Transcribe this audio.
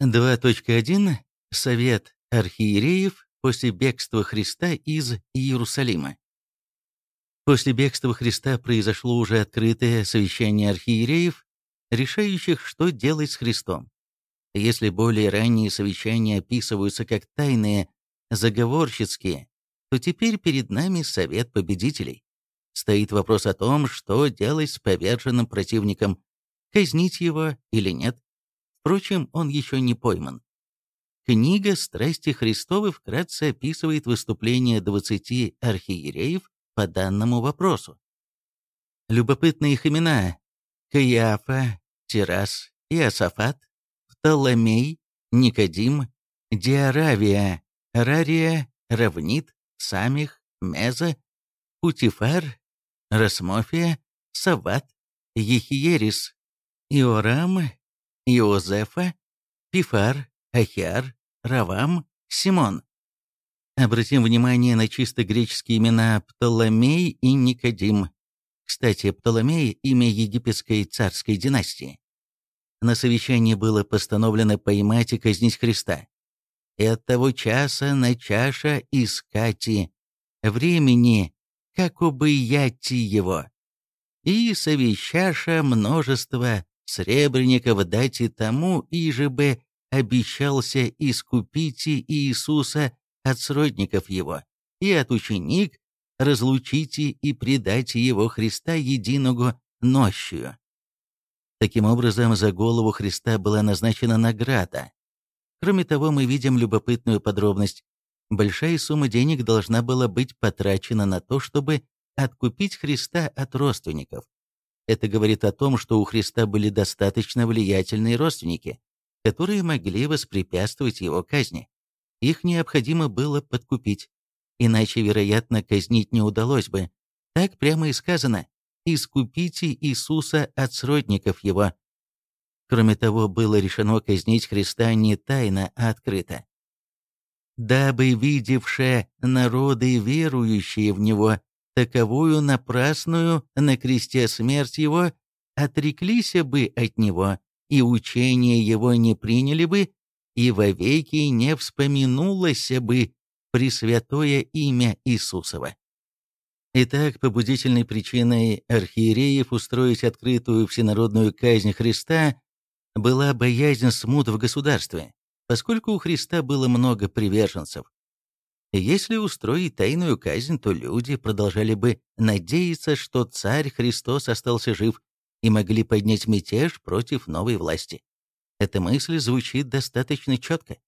2.1. Совет архиереев после бегства Христа из Иерусалима. После бегства Христа произошло уже открытое совещание архиереев, решающих, что делать с Христом. Если более ранние совещания описываются как тайные, заговорщицкие, то теперь перед нами совет победителей. Стоит вопрос о том, что делать с поверженным противником, казнить его или нет. Впрочем, он еще не пойман. Книга «Страсти Христовы» вкратце описывает выступление 20 архиереев по данному вопросу. Любопытные их имена – Каиафа, Тирас, Иосафат, Птоломей, Никодим, Диаравия, Рария, Равнит, Самих, Меза, Путифар, Расмофия, Сават, Ехиерис, Иорам, Иозефа, Пифар, Ахиар, Равам, Симон. Обратим внимание на чисто греческие имена Птоломей и Никодим. Кстати, Птоломей – имя египетской царской династии. На совещании было постановлено поймать и казнить Христа. И от того часа на чаша искати, времени, как убыяти его. И совещаша множество сребреников дайте тому, и же бы обещался искупите Иисуса от сродников его, и от ученик разлучите и предайте его Христа единого нощью. Таким образом, за голову Христа была назначена награда. Кроме того, мы видим любопытную подробность. Большая сумма денег должна была быть потрачена на то, чтобы откупить Христа от родственников. Это говорит о том, что у Христа были достаточно влиятельные родственники, которые могли воспрепятствовать его казни. Их необходимо было подкупить, иначе, вероятно, казнить не удалось бы. Так прямо и сказано «Искупите Иисуса от сродников его». Кроме того, было решено казнить Христа не тайно, а открыто. «Дабы видевшие народы, верующие в Него, таковую напрасную на кресте смерть Его, отреклись бы от Него, и учение его не приняли бы, и вовеки не вспоминулось бы Пресвятое имя Иисусова. Итак, побудительной причиной архиереев устроить открытую всенародную казнь Христа была боязнь смут в государстве, поскольку у Христа было много приверженцев. Если устроить тайную казнь, то люди продолжали бы надеяться, что царь Христос остался жив, и могли поднять мятеж против новой власти. Эта мысль звучит достаточно четко.